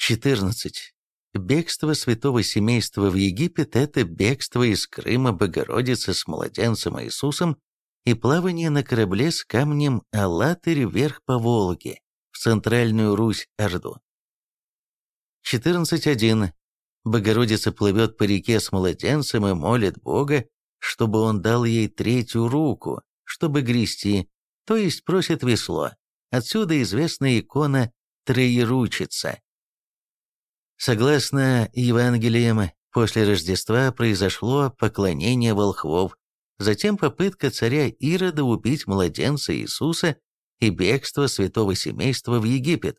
14. Бегство святого семейства в Египет – это бегство из Крыма Богородицы с младенцем Иисусом и плавание на корабле с камнем Алатырь вверх по Волге, в центральную Русь-Орду. 14.1. Богородица плывет по реке с младенцем и молит Бога, чтобы он дал ей третью руку, чтобы грести, то есть просит весло. Отсюда известная икона Троеручица. Согласно Евангелиям, после Рождества произошло поклонение волхвов, затем попытка царя Ирода убить младенца Иисуса и бегство святого семейства в Египет.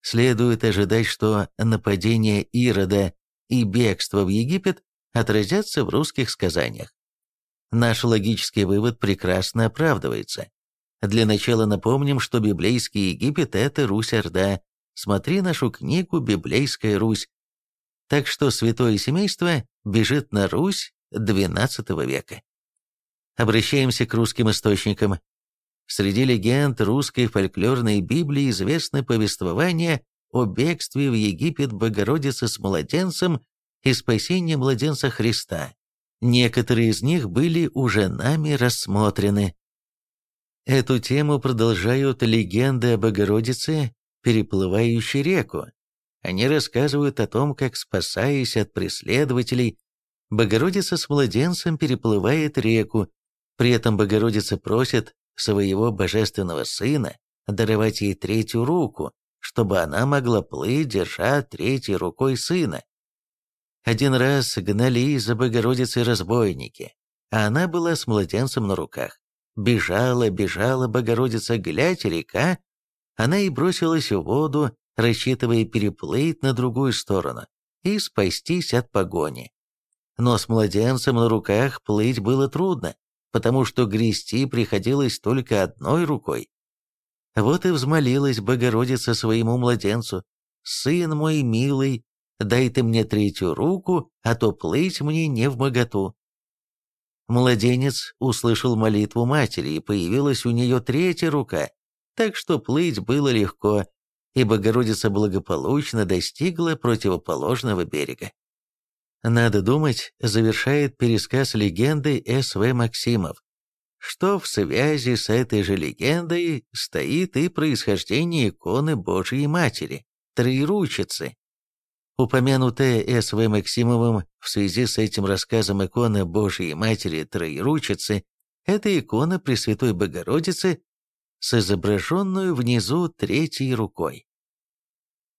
Следует ожидать, что нападение Ирода и бегство в Египет отразятся в русских сказаниях. Наш логический вывод прекрасно оправдывается. Для начала напомним, что библейский Египет – это Русь-Орда. Смотри нашу книгу «Библейская Русь». Так что святое семейство бежит на Русь XII века. Обращаемся к русским источникам. Среди легенд русской фольклорной Библии известны повествования о бегстве в Египет Богородицы с младенцем и спасении младенца Христа. Некоторые из них были уже нами рассмотрены. Эту тему продолжают легенды о Богородице, переплывающей реку. Они рассказывают о том, как, спасаясь от преследователей, Богородица с младенцем переплывает реку, при этом Богородица просит своего божественного сына даровать ей третью руку, чтобы она могла плыть, держа третьей рукой сына. Один раз гнали за Богородицей разбойники, а она была с младенцем на руках. Бежала, бежала Богородица, глядь, река. Она и бросилась в воду, рассчитывая переплыть на другую сторону и спастись от погони. Но с младенцем на руках плыть было трудно, потому что грести приходилось только одной рукой. Вот и взмолилась Богородица своему младенцу, «Сын мой милый, дай ты мне третью руку, а то плыть мне не в моготу». Младенец услышал молитву матери, и появилась у нее третья рука, так что плыть было легко, и Богородица благополучно достигла противоположного берега. Надо думать, завершает пересказ легенды С.В. Максимов, что в связи с этой же легендой стоит и происхождение иконы Божией Матери, Троеручицы. Упомянутая С.В. Максимовым в связи с этим рассказом икона Божией Матери Троеручицы – это икона Пресвятой Богородицы с изображенную внизу третьей рукой.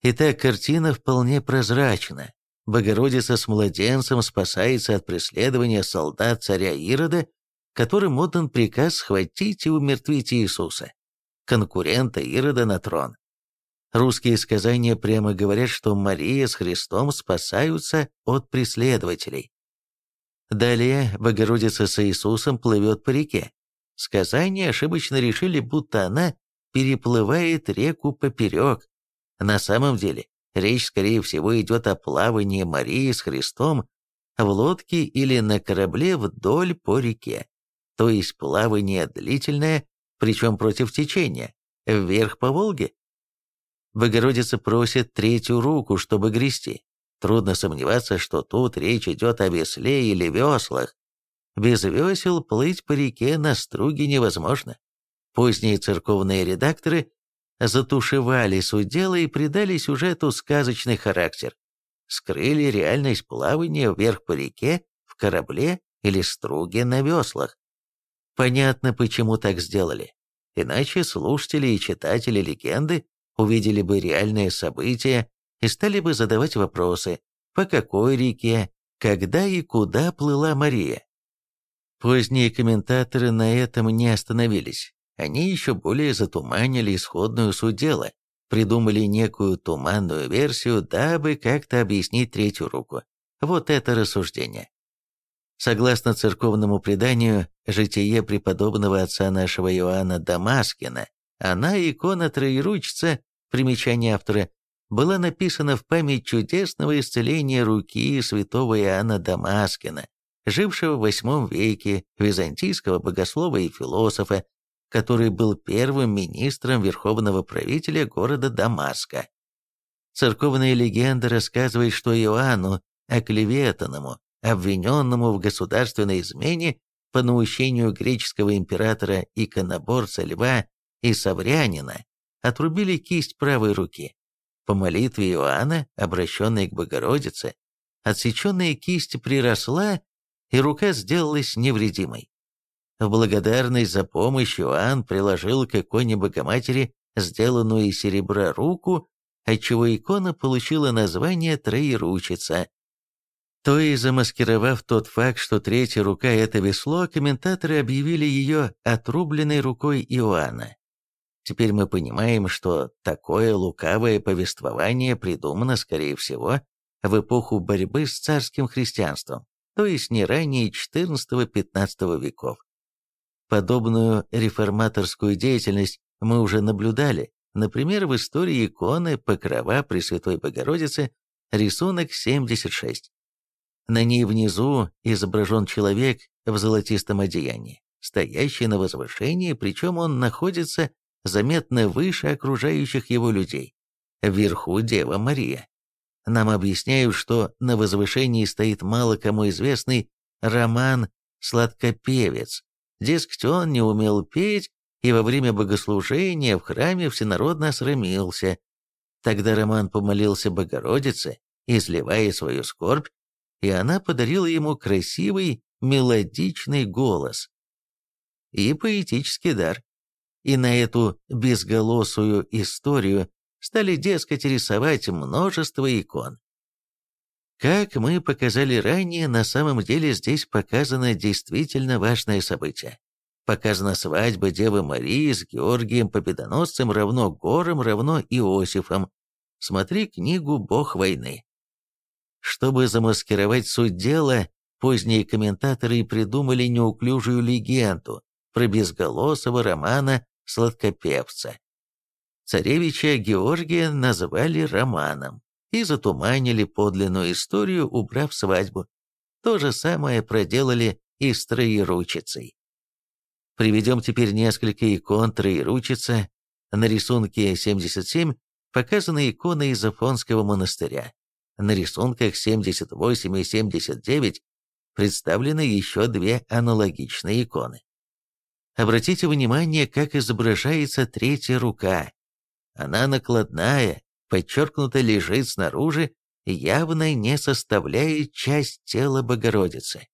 Итак, картина вполне прозрачна, Богородица с младенцем спасается от преследования солдат царя Ирода, которым отдан приказ схватить и умертвить Иисуса, конкурента Ирода на трон. Русские сказания прямо говорят, что Мария с Христом спасаются от преследователей. Далее Богородица с Иисусом плывет по реке. Сказания ошибочно решили, будто она переплывает реку поперек. На самом деле Речь, скорее всего, идет о плавании Марии с Христом в лодке или на корабле вдоль по реке, то есть плавание длительное, причем против течения, вверх по Волге. Богородица просит третью руку, чтобы грести. Трудно сомневаться, что тут речь идет о весле или веслах. Без весел плыть по реке на струге невозможно. Поздние церковные редакторы затушевали суть и придали сюжету сказочный характер. Скрыли реальность плавания вверх по реке, в корабле или струге на веслах. Понятно, почему так сделали. Иначе слушатели и читатели легенды увидели бы реальные события и стали бы задавать вопросы, по какой реке, когда и куда плыла Мария. Поздние комментаторы на этом не остановились. Они еще более затуманили исходную суть дела, придумали некую туманную версию, дабы как-то объяснить третью руку. Вот это рассуждение. Согласно церковному преданию, житие преподобного отца нашего Иоанна Дамаскина, она, икона Троеручца, примечание автора, была написана в память чудесного исцеления руки святого Иоанна Дамаскина, жившего в VIII веке, византийского богослова и философа, который был первым министром верховного правителя города Дамаска. Церковная легенда рассказывает, что Иоанну, оклеветанному, обвиненному в государственной измене по наущению греческого императора иконоборца Льва и Саврянина, отрубили кисть правой руки. По молитве Иоанна, обращенной к Богородице, отсеченная кисть приросла, и рука сделалась невредимой. В благодарность за помощь Иоанн приложил к иконе Богоматери сделанную из серебра руку, отчего икона получила название «Троеручица». То и замаскировав тот факт, что третья рука – это весло, комментаторы объявили ее отрубленной рукой Иоанна. Теперь мы понимаем, что такое лукавое повествование придумано, скорее всего, в эпоху борьбы с царским христианством, то есть не ранее XIV-XV веков. Подобную реформаторскую деятельность мы уже наблюдали, например, в истории иконы Покрова Пресвятой Богородицы, рисунок 76. На ней внизу изображен человек в золотистом одеянии, стоящий на возвышении, причем он находится заметно выше окружающих его людей. Вверху Дева Мария. Нам объясняют, что на возвышении стоит мало кому известный Роман Сладкопевец. Дескать, он не умел петь и во время богослужения в храме всенародно осрамился. Тогда Роман помолился Богородице, изливая свою скорбь, и она подарила ему красивый, мелодичный голос и поэтический дар. И на эту безголосую историю стали, дескать, рисовать множество икон. Как мы показали ранее, на самом деле здесь показано действительно важное событие. Показана свадьба Девы Марии с Георгием Победоносцем равно Гором равно Иосифом. Смотри книгу «Бог войны». Чтобы замаскировать суть дела, поздние комментаторы придумали неуклюжую легенду про безголосого романа сладкопевца. Царевича Георгия назвали Романом и затуманили подлинную историю, убрав свадьбу. То же самое проделали и с Троеручицей. Приведем теперь несколько икон Троеручица. На рисунке 77 показаны иконы из Афонского монастыря. На рисунках 78 и 79 представлены еще две аналогичные иконы. Обратите внимание, как изображается третья рука. Она накладная, подчеркнуто лежит снаружи, явно не составляет часть тела Богородицы.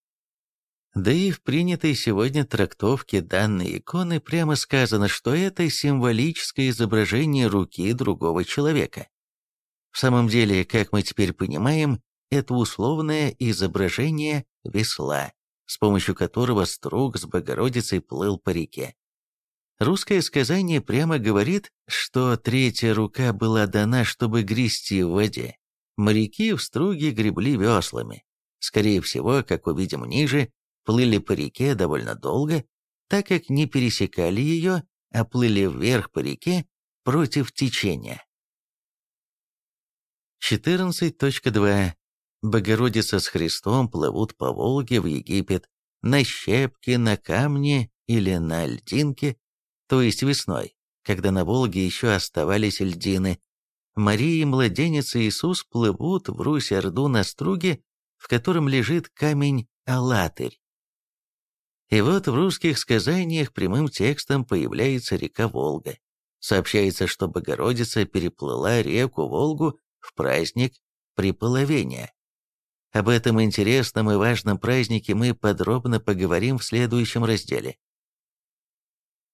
Да и в принятой сегодня трактовке данной иконы прямо сказано, что это символическое изображение руки другого человека. В самом деле, как мы теперь понимаем, это условное изображение весла, с помощью которого струк с Богородицей плыл по реке. Русское сказание прямо говорит, что третья рука была дана, чтобы грести в воде. Моряки в струге гребли веслами. Скорее всего, как увидим ниже, плыли по реке довольно долго, так как не пересекали ее, а плыли вверх по реке против течения. 14.2. Богородица с Христом плывут по Волге в Египет, на щепке, на камне или на льдинке, то есть весной, когда на Волге еще оставались льдины. Мария и младенец Иисус плывут в Русь-Орду на струге, в котором лежит камень Алатырь. И вот в русских сказаниях прямым текстом появляется река Волга. Сообщается, что Богородица переплыла реку Волгу в праздник Приполовения. Об этом интересном и важном празднике мы подробно поговорим в следующем разделе.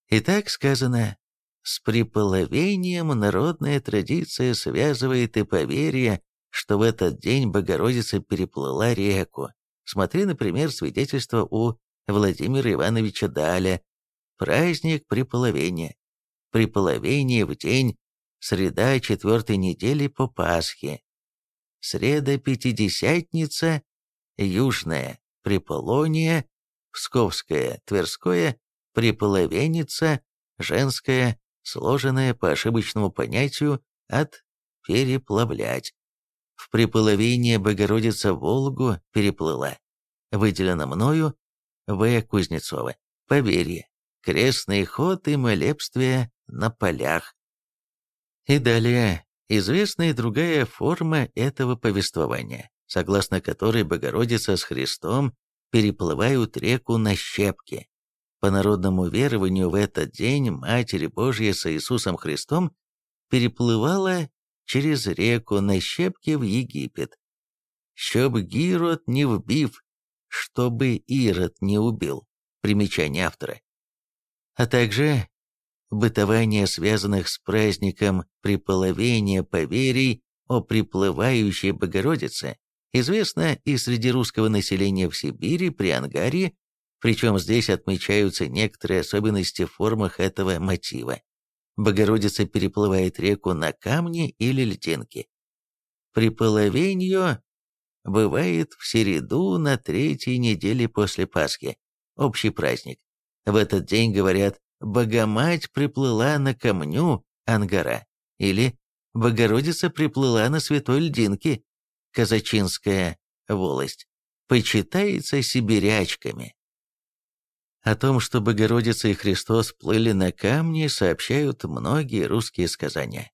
Итак, сказано, с приполовением народная традиция связывает и поверье, что в этот день Богородица переплыла реку. Смотри, например, свидетельство у Владимира Ивановича Даля «Праздник приполовения». Приполовение в день, среда четвертой недели по Пасхе, среда Пятидесятница, Южная Приполония, Псковская, Тверское, Приполовенница, женская, сложенная по ошибочному понятию от «переплавлять». В приполовение Богородица Волгу переплыла. Выделено мною В. Кузнецова. Поверье. Крестный ход и молебствие на полях. И далее Известна и другая форма этого повествования, согласно которой Богородица с Христом переплывают реку на щепки. По народному верованию в этот день Матерь Божья с Иисусом Христом переплывала через реку на щепки в Египет. «Чтоб Гирот не вбив, чтобы Ирод не убил». Примечание автора. А также бытование связанных с праздником приполовения поверий о приплывающей Богородице, известно и среди русского населения в Сибири при Ангаре, причем здесь отмечаются некоторые особенности в формах этого мотива. Богородица переплывает реку на камне или льдинке. Приполовенье бывает в середу на третьей неделе после Пасхи, общий праздник. В этот день, говорят, Богомать приплыла на камню Ангара, или Богородица приплыла на святой льдинке, казачинская волость, почитается сибирячками. О том, что Богородица и Христос плыли на камне, сообщают многие русские сказания.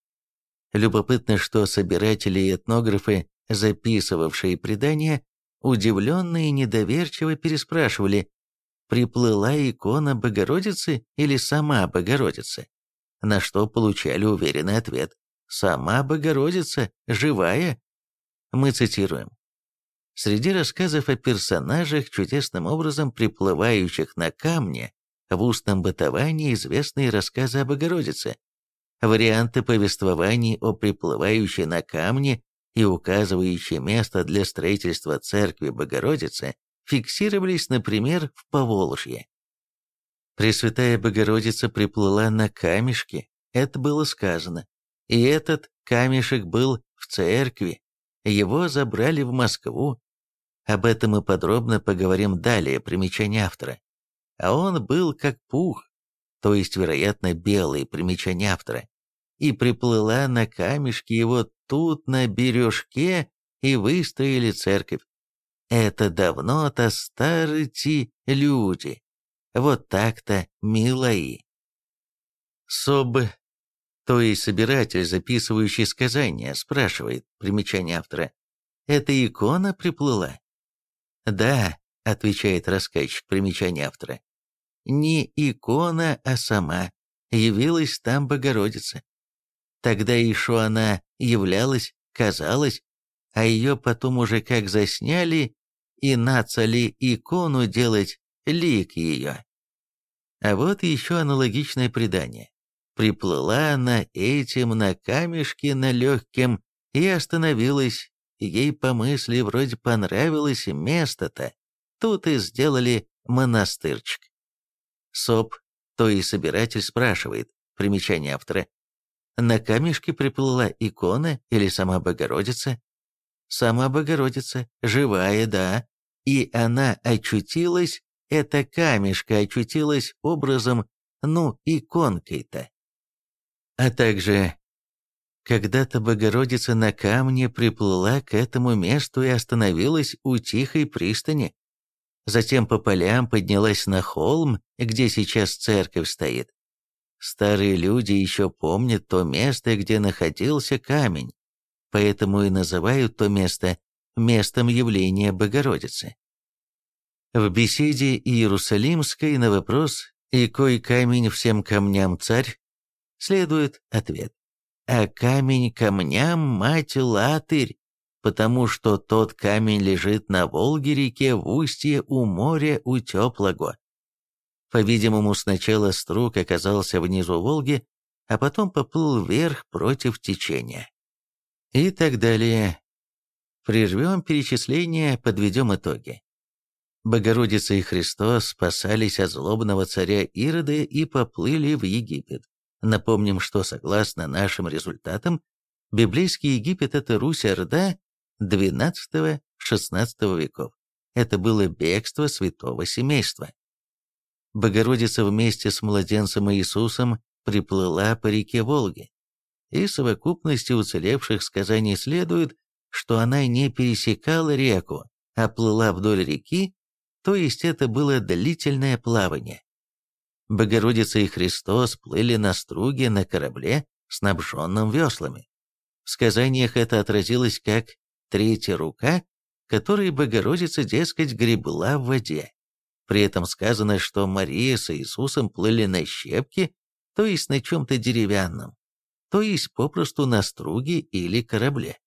Любопытно, что собиратели и этнографы, записывавшие предания, удивленно и недоверчиво переспрашивали, приплыла икона Богородицы или сама Богородица, на что получали уверенный ответ «Сама Богородица, живая». Мы цитируем. Среди рассказов о персонажах, чудесным образом приплывающих на камне, в устном бытовании известны рассказы о Богородице, варианты повествований о приплывающей на камне и указывающие место для строительства церкви Богородицы фиксировались, например, в Поволжье. Пресвятая Богородица приплыла на камешке, это было сказано, и этот камешек был в церкви, его забрали в Москву. Об этом мы подробно поговорим далее, примечание автора. А он был как пух, то есть, вероятно, белый, примечание автора, и приплыла на камешке его тут на бережке и выстроили церковь. Это давно-то старые люди. Вот так-то, милои. Соб, то есть собиратель, записывающий сказания, спрашивает, примечание автора, «Эта икона приплыла?» «Да», — отвечает рассказчик, примечание автора, «не икона, а сама. Явилась там Богородица. Тогда еще она являлась, казалось, а ее потом уже как засняли, и нацали икону делать лик ее. А вот еще аналогичное предание. Приплыла она этим на камешке на легкем и остановилась. Ей по мысли вроде понравилось место-то. Тут и сделали монастырчик. Соп, то и собиратель спрашивает, примечание автора, на камешке приплыла икона или сама Богородица? Сама Богородица, живая, да, и она очутилась, эта камешка очутилась образом, ну, иконкой-то. А также когда-то Богородица на камне приплыла к этому месту и остановилась у тихой пристани. Затем по полям поднялась на холм, где сейчас церковь стоит. Старые люди еще помнят то место, где находился камень, поэтому и называют то место местом явления Богородицы. В беседе Иерусалимской на вопрос «И кой камень всем камням царь?» Следует ответ «А камень камням, мать латырь, потому что тот камень лежит на Волге-реке в устье у моря у теплого». По-видимому, сначала струк оказался внизу Волги, а потом поплыл вверх против течения. И так далее. Прервем перечисление, подведем итоги. Богородица и Христос спасались от злобного царя Ирода и поплыли в Египет. Напомним, что согласно нашим результатам, библейский Египет – это Русь-Орда XII-XVI веков. Это было бегство святого семейства. Богородица вместе с младенцем Иисусом приплыла по реке Волги. Из совокупности уцелевших сказаний следует, что она не пересекала реку, а плыла вдоль реки, то есть это было длительное плавание. Богородица и Христос плыли на струге на корабле, снабженном веслами. В сказаниях это отразилось как «третья рука», которой Богородица, дескать, гребла в воде. При этом сказано, что Мария с Иисусом плыли на щепке, то есть на чем-то деревянном, то есть попросту на струге или корабле.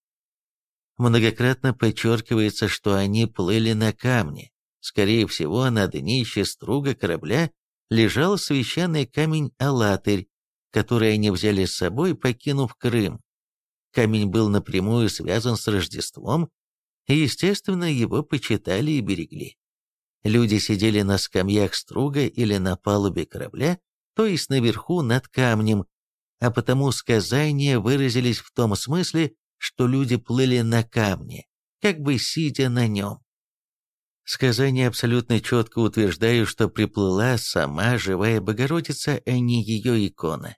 Многократно подчеркивается, что они плыли на камне. Скорее всего, на днище струга корабля лежал священный камень Алатырь, который они взяли с собой, покинув Крым. Камень был напрямую связан с Рождеством, и, естественно, его почитали и берегли. Люди сидели на скамьях струга или на палубе корабля, то есть наверху над камнем, а потому сказания выразились в том смысле, что люди плыли на камне, как бы сидя на нем. Сказания абсолютно четко утверждают, что приплыла сама живая Богородица, а не ее икона.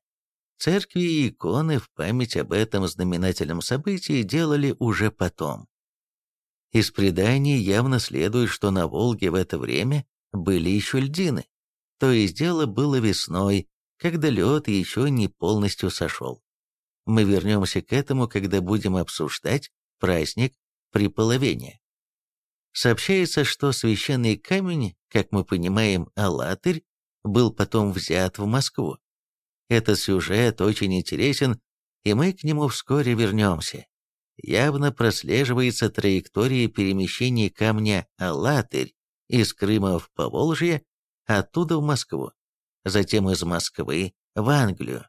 Церкви и иконы в память об этом знаменательном событии делали уже потом. Из преданий явно следует, что на Волге в это время были еще льдины, то есть дело было весной, когда лед еще не полностью сошел. Мы вернемся к этому, когда будем обсуждать праздник приполовения. Сообщается, что священный камень, как мы понимаем, Алатырь, был потом взят в Москву. Этот сюжет очень интересен, и мы к нему вскоре вернемся. Явно прослеживается траектория перемещения камня Алатырь из Крыма в Поволжье, оттуда в Москву, затем из Москвы в Англию.